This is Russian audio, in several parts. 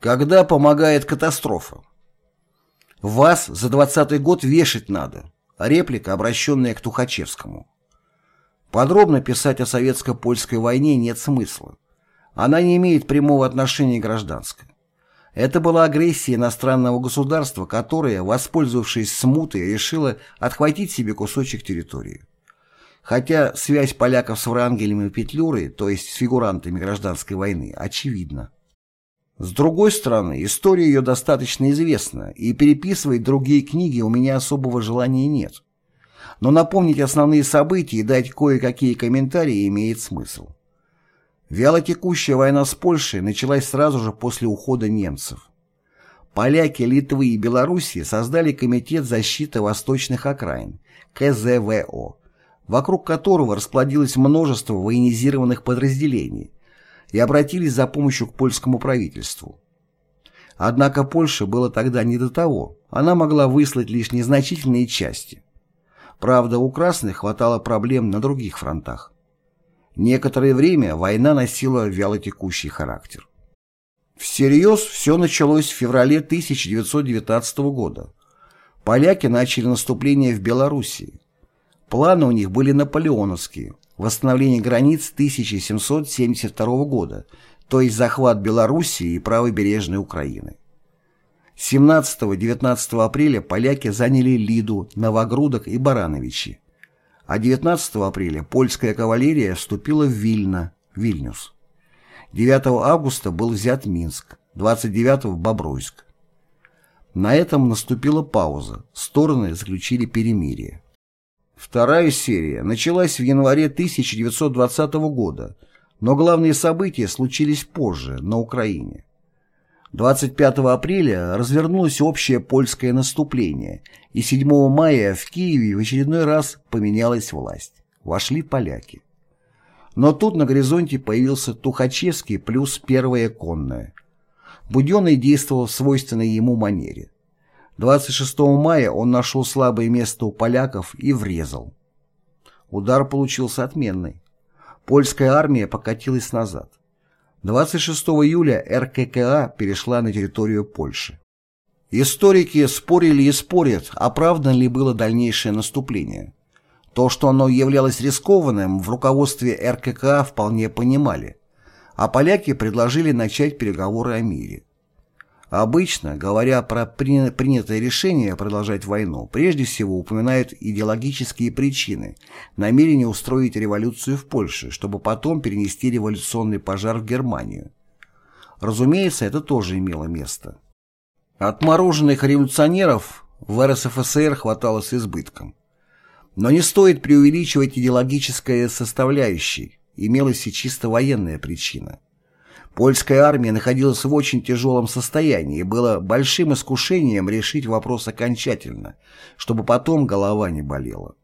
Когда помогает катастрофа? Вас за двадцатый год вешать надо. Реплика, обращенная к Тухачевскому. Подробно писать о советско-польской войне нет смысла. Она не имеет прямого отношения к гражданской. Это была агрессия иностранного государства, которое, воспользовавшись смутой, решило отхватить себе кусочек территории. Хотя связь поляков с Врангелем и Петлюрой, то есть с фигурантами гражданской войны, очевидна. С другой стороны, история ее достаточно известна, и переписывать другие книги у меня особого желания нет. Но напомнить основные события и дать кое-какие комментарии имеет смысл. Вялотекущая война с Польшей началась сразу же после ухода немцев. Поляки, Литвы и Белоруссии создали Комитет защиты восточных окраин, КЗВО, вокруг которого расплодилось множество военизированных подразделений, и обратились за помощью к польскому правительству. Однако Польше было тогда не до того, она могла выслать лишь незначительные части. Правда, у красных хватало проблем на других фронтах. Некоторое время война носила вялотекущий характер. Всерьез все началось в феврале 1919 года. Поляки начали наступление в Белоруссии. Планы у них были наполеоновские – восстановление границ 1772 года, то есть захват Белоруссии и правобережной Украины. 17-19 апреля поляки заняли Лиду, Новогрудок и Барановичи, а 19 апреля польская кавалерия вступила в Вильно, Вильнюс. 9 августа был взят Минск, 29 в Бобруйск. На этом наступила пауза, стороны заключили перемирие. Вторая серия началась в январе 1920 года, но главные события случились позже, на Украине. 25 апреля развернулось общее польское наступление, и 7 мая в Киеве в очередной раз поменялась власть. Вошли поляки. Но тут на горизонте появился Тухачевский плюс первая конная. Буденный действовал в свойственной ему манере. 26 мая он нашел слабое место у поляков и врезал. Удар получился отменный. Польская армия покатилась назад. 26 июля РККА перешла на территорию Польши. Историки спорили и спорят, оправдано ли было дальнейшее наступление. То, что оно являлось рискованным, в руководстве РККА вполне понимали, а поляки предложили начать переговоры о мире. Обычно, говоря про принятое решение продолжать войну, прежде всего упоминают идеологические причины, намерение устроить революцию в Польше, чтобы потом перенести революционный пожар в Германию. Разумеется, это тоже имело место. Отмороженных революционеров в РСФСР хватало с избытком. Но не стоит преувеличивать идеологическое составляющей, имелась и чисто военная причина – Польская армия находилась в очень тяжелом состоянии и было большим искушением решить вопрос окончательно, чтобы потом голова не болела.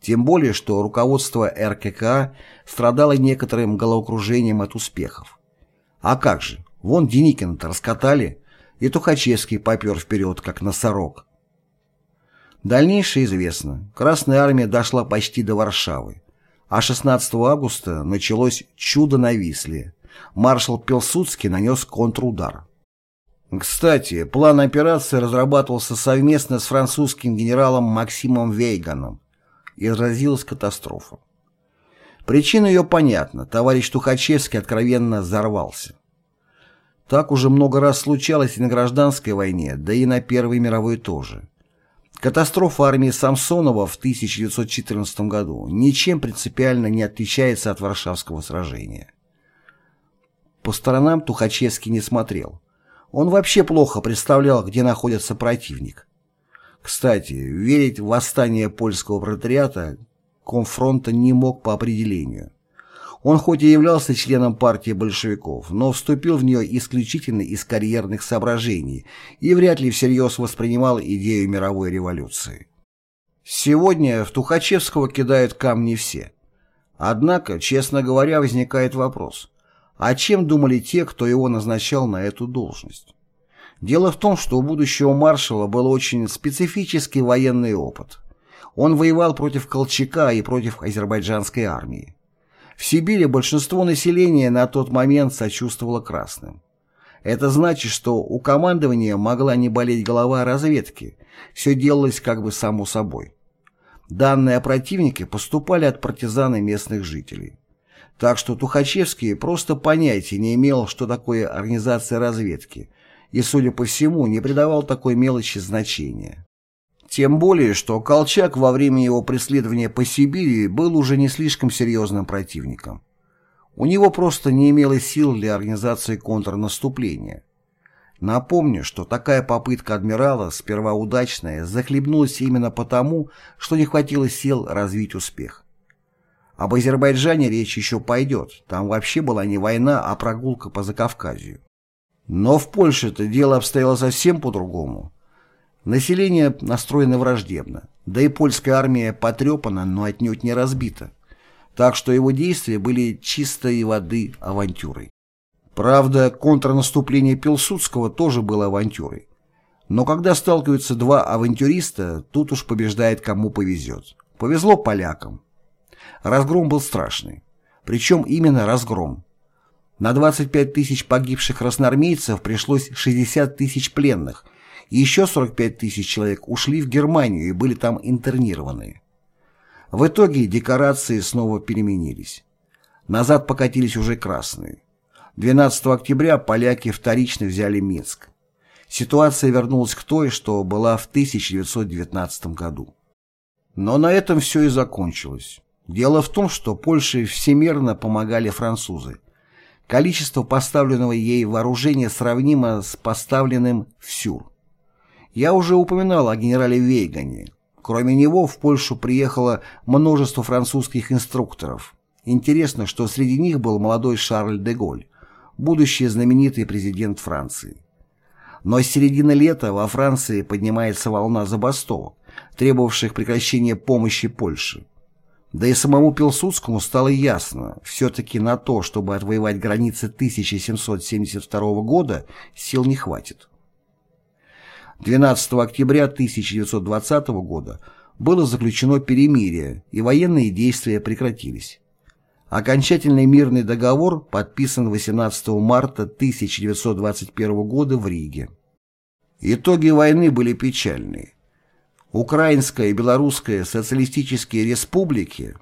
Тем более, что руководство РККА страдало некоторым головокружением от успехов. А как же, вон Деникина-то раскатали, и Тухачевский попер вперед, как носорог. Дальнейшее известно. Красная армия дошла почти до Варшавы, а 16 августа началось чудо на Висле, маршал Пилсудский нанес контрудар. Кстати, план операции разрабатывался совместно с французским генералом Максимом Вейганом и разразилась катастрофа. Причина ее понятна, товарищ Тухачевский откровенно взорвался. Так уже много раз случалось и на гражданской войне, да и на Первой мировой тоже. Катастрофа армии Самсонова в 1914 году ничем принципиально не отличается от Варшавского сражения. По сторонам Тухачевский не смотрел. Он вообще плохо представлял, где находится противник. Кстати, верить в восстание польского пролетариата Комфронта не мог по определению. Он хоть и являлся членом партии большевиков, но вступил в нее исключительно из карьерных соображений и вряд ли всерьез воспринимал идею мировой революции. Сегодня в Тухачевского кидают камни все. Однако, честно говоря, возникает вопрос, а чем думали те, кто его назначал на эту должность? Дело в том, что у будущего маршала был очень специфический военный опыт. Он воевал против Колчака и против азербайджанской армии. В Сибири большинство населения на тот момент сочувствовало красным. Это значит, что у командования могла не болеть голова разведки, все делалось как бы само собой. Данные о противнике поступали от партизан и местных жителей. Так что Тухачевский просто понятия не имел, что такое организация разведки, и, судя по всему, не придавал такой мелочи значения. Тем более, что Колчак во время его преследования по Сибири был уже не слишком серьезным противником. У него просто не имелось сил для организации контрнаступления. Напомню, что такая попытка адмирала, сперва удачная, захлебнулась именно потому, что не хватило сил развить успех. Об Азербайджане речь еще пойдет, там вообще была не война, а прогулка по Закавказью. Но в Польше-то дело обстояло совсем по-другому. Население настроено враждебно, да и польская армия потрепана, но отнюдь не разбита. Так что его действия были чистой воды авантюрой. Правда, контрнаступление Пилсудского тоже было авантюрой. Но когда сталкиваются два авантюриста, тут уж побеждает кому повезет. Повезло полякам. Разгром был страшный. Причем именно разгром. На 25 тысяч погибших красноармейцев пришлось 60 тысяч пленных, и еще 45 тысяч человек ушли в Германию и были там интернированы. В итоге декорации снова переменились. Назад покатились уже красные. 12 октября поляки вторично взяли Минск. Ситуация вернулась к той, что была в 1919 году. Но на этом все и закончилось. Дело в том, что Польше всемерно помогали французы. Количество поставленного ей вооружения сравнимо с поставленным в Сюр. Я уже упоминал о генерале Вейгане. Кроме него в Польшу приехало множество французских инструкторов. Интересно, что среди них был молодой Шарль де Голь, будущий знаменитый президент Франции. Но с середины лета во Франции поднимается волна забастовок, требовавших прекращения помощи Польше. Да и самому Пилсудскому стало ясно, все-таки на то, чтобы отвоевать границы 1772 года, сил не хватит. 12 октября 1920 года было заключено перемирие, и военные действия прекратились. Окончательный мирный договор подписан 18 марта 1921 года в Риге. Итоги войны были печальные. Украинская и Белорусская социалистические республики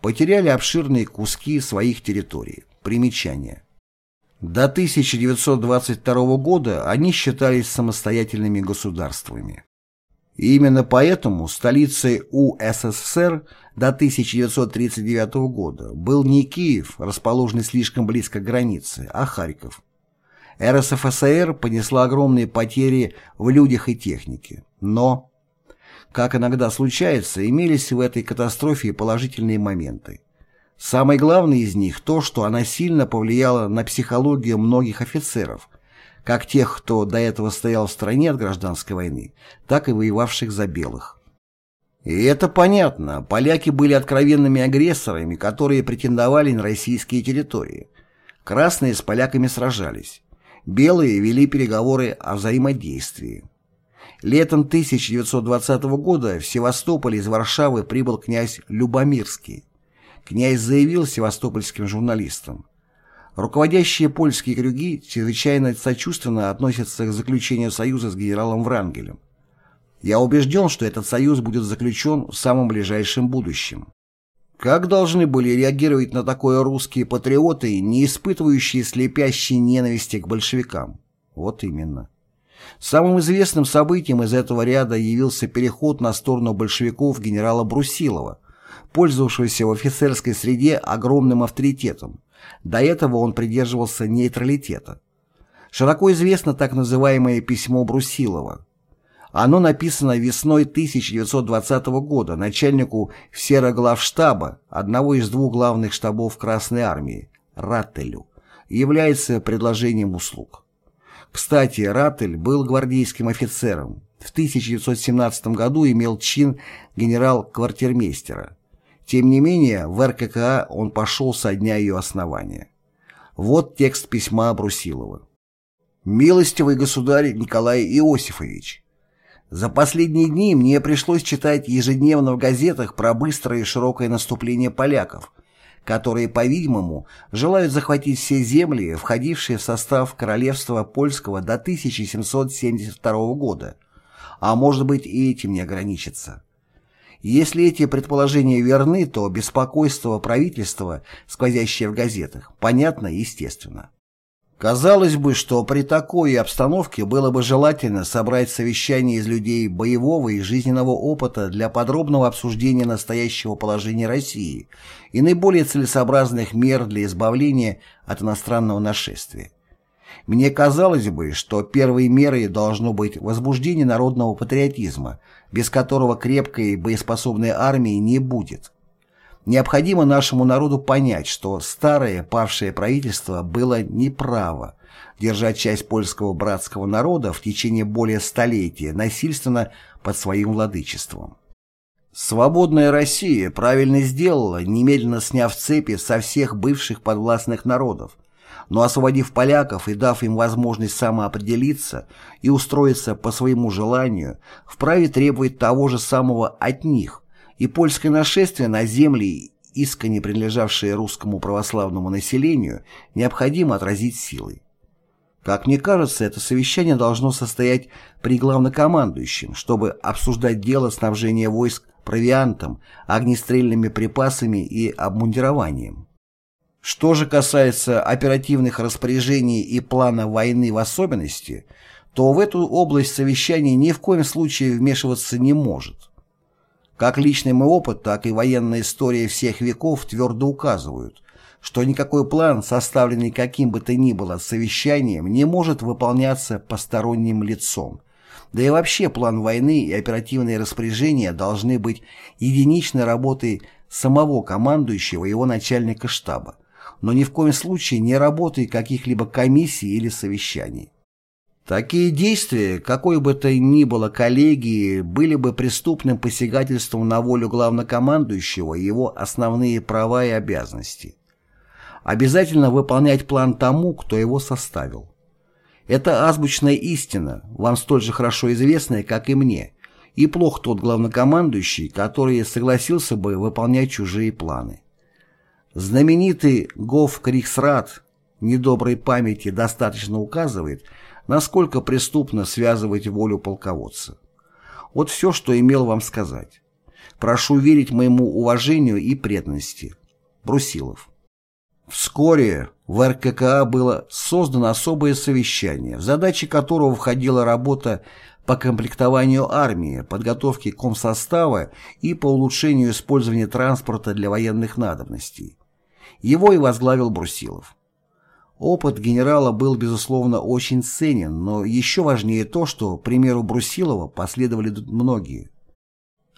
потеряли обширные куски своих территорий. Примечание. До 1922 года они считались самостоятельными государствами. И именно поэтому столицей УССР до 1939 года был не Киев, расположенный слишком близко к границе, а Харьков. РСФСР понесла огромные потери в людях и технике. Но, как иногда случается, имелись в этой катастрофе положительные моменты. Самый главный из них то, что она сильно повлияла на психологию многих офицеров – как тех, кто до этого стоял в стороне от гражданской войны, так и воевавших за белых. И это понятно, поляки были откровенными агрессорами, которые претендовали на российские территории. Красные с поляками сражались. Белые вели переговоры о взаимодействии. Летом 1920 года в Севастополь из Варшавы прибыл князь Любомирский. Князь заявил севастопольским журналистам, Руководящие польские круги чрезвычайно сочувственно относятся к заключению союза с генералом Врангелем. Я убежден, что этот союз будет заключен в самом ближайшем будущем. Как должны были реагировать на такое русские патриоты, не испытывающие слепящей ненависти к большевикам? Вот именно. Самым известным событием из этого ряда явился переход на сторону большевиков генерала Брусилова, пользовавшегося в офицерской среде огромным авторитетом, до этого он придерживался нейтралитета. Широко известно так называемое письмо Брусилова. Оно написано весной 1920 года начальнику Всероглавштаба, одного из двух главных штабов Красной Армии, Раттелю, и является предложением услуг. Кстати, Раттель был гвардейским офицером. В 1917 году имел чин генерал-квартирмейстера. Тем не менее, в РККА он пошел со дня ее основания. Вот текст письма Брусилова. «Милостивый государь Николай Иосифович, за последние дни мне пришлось читать ежедневно в газетах про быстрое и широкое наступление поляков, которые, по-видимому, желают захватить все земли, входившие в состав королевства польского до 1772 года, а может быть и этим не ограничится. Если эти предположения верны, то беспокойство правительства, сквозящее в газетах, понятно и естественно. Казалось бы, что при такой обстановке было бы желательно собрать совещание из людей боевого и жизненного опыта для подробного обсуждения настоящего положения России и наиболее целесообразных мер для избавления от иностранного нашествия. Мне казалось бы, что первой мерой должно быть возбуждение народного патриотизма, без которого крепкой и боеспособной армии не будет. Необходимо нашему народу понять, что старое павшее правительство было неправо держать часть польского братского народа в течение более столетия насильственно под своим владычеством. Свободная Россия правильно сделала, немедленно сняв цепи со всех бывших подвластных народов, но освободив поляков и дав им возможность самоопределиться и устроиться по своему желанию, вправе требовать того же самого от них, и польское нашествие на земли, искренне принадлежавшие русскому православному населению, необходимо отразить силой. Как мне кажется, это совещание должно состоять при главнокомандующем, чтобы обсуждать дело снабжения войск провиантом, огнестрельными припасами и обмундированием. Что же касается оперативных распоряжений и плана войны в особенности, то в эту область совещание ни в коем случае вмешиваться не может. Как личный мой опыт, так и военная история всех веков твердо указывают, что никакой план, составленный каким бы то ни было совещанием, не может выполняться посторонним лицом. Да и вообще план войны и оперативные распоряжения должны быть единичной работой самого командующего и его начальника штаба но ни в коем случае не работой каких-либо комиссий или совещаний. Такие действия, какой бы то ни было коллегии, были бы преступным посягательством на волю главнокомандующего и его основные права и обязанности. Обязательно выполнять план тому, кто его составил. Это азбучная истина, вам столь же хорошо известная, как и мне, и плох тот главнокомандующий, который согласился бы выполнять чужие планы. Знаменитый Гоф Криксрат недоброй памяти достаточно указывает, насколько преступно связывать волю полководца. Вот все, что имел вам сказать. Прошу верить моему уважению и преданности. Брусилов. Вскоре в РККА было создано особое совещание, в задачи которого входила работа по комплектованию армии, подготовке комсостава и по улучшению использования транспорта для военных надобностей. Его и возглавил Брусилов. Опыт генерала был, безусловно, очень ценен, но еще важнее то, что примеру Брусилова последовали многие.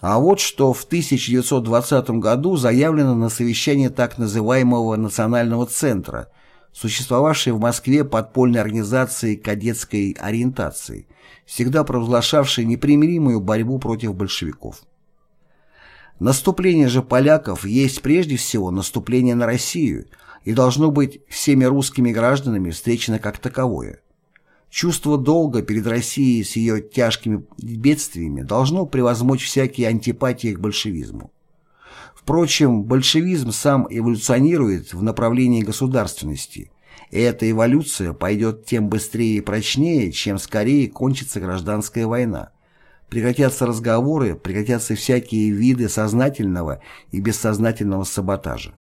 А вот что в 1920 году заявлено на совещании так называемого Национального центра, существовавшей в Москве подпольной организации кадетской ориентации, всегда провозглашавшей непримиримую борьбу против большевиков. Наступление же поляков есть прежде всего наступление на Россию и должно быть всеми русскими гражданами встречено как таковое. Чувство долга перед Россией с ее тяжкими бедствиями должно превозмочь всякие антипатии к большевизму. Впрочем, большевизм сам эволюционирует в направлении государственности, и эта эволюция пойдет тем быстрее и прочнее, чем скорее кончится гражданская война прекратятся разговоры, прекратятся всякие виды сознательного и бессознательного саботажа.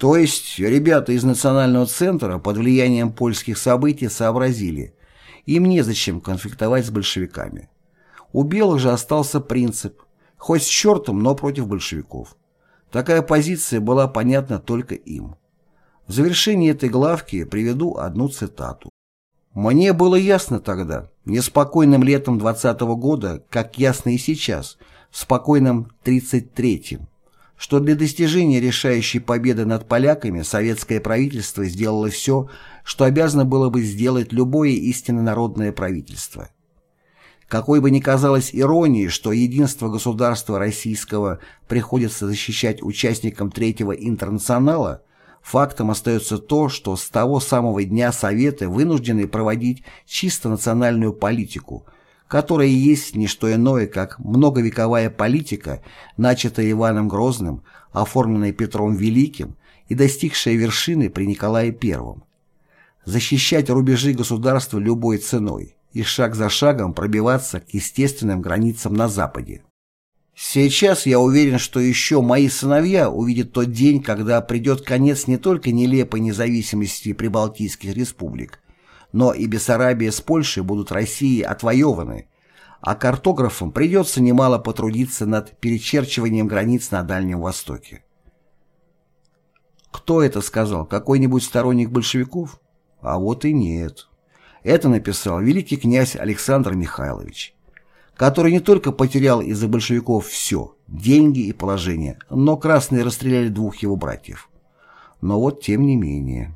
То есть ребята из Национального центра под влиянием польских событий сообразили, им незачем конфликтовать с большевиками. У белых же остался принцип «хоть с чертом, но против большевиков». Такая позиция была понятна только им. В завершении этой главки приведу одну цитату. Мне было ясно тогда, неспокойным летом 20 -го года, как ясно и сейчас, в спокойном 33-м, что для достижения решающей победы над поляками советское правительство сделало все, что обязано было бы сделать любое истинно народное правительство. Какой бы ни казалось иронией, что единство государства российского приходится защищать участникам Третьего интернационала – Фактом остается то, что с того самого дня Советы вынуждены проводить чисто национальную политику, которая есть не что иное, как многовековая политика, начатая Иваном Грозным, оформленная Петром Великим и достигшая вершины при Николае I. Защищать рубежи государства любой ценой и шаг за шагом пробиваться к естественным границам на Западе. Сейчас я уверен, что еще мои сыновья увидят тот день, когда придет конец не только нелепой независимости прибалтийских республик, но и Бессарабия с Польшей будут Россией отвоеваны, а картографам придется немало потрудиться над перечерчиванием границ на Дальнем Востоке. Кто это сказал? Какой-нибудь сторонник большевиков? А вот и нет. Это написал великий князь Александр Михайлович, который не только потерял из-за большевиков все – деньги и положение, но красные расстреляли двух его братьев. Но вот тем не менее.